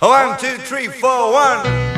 One, two, three, four, one.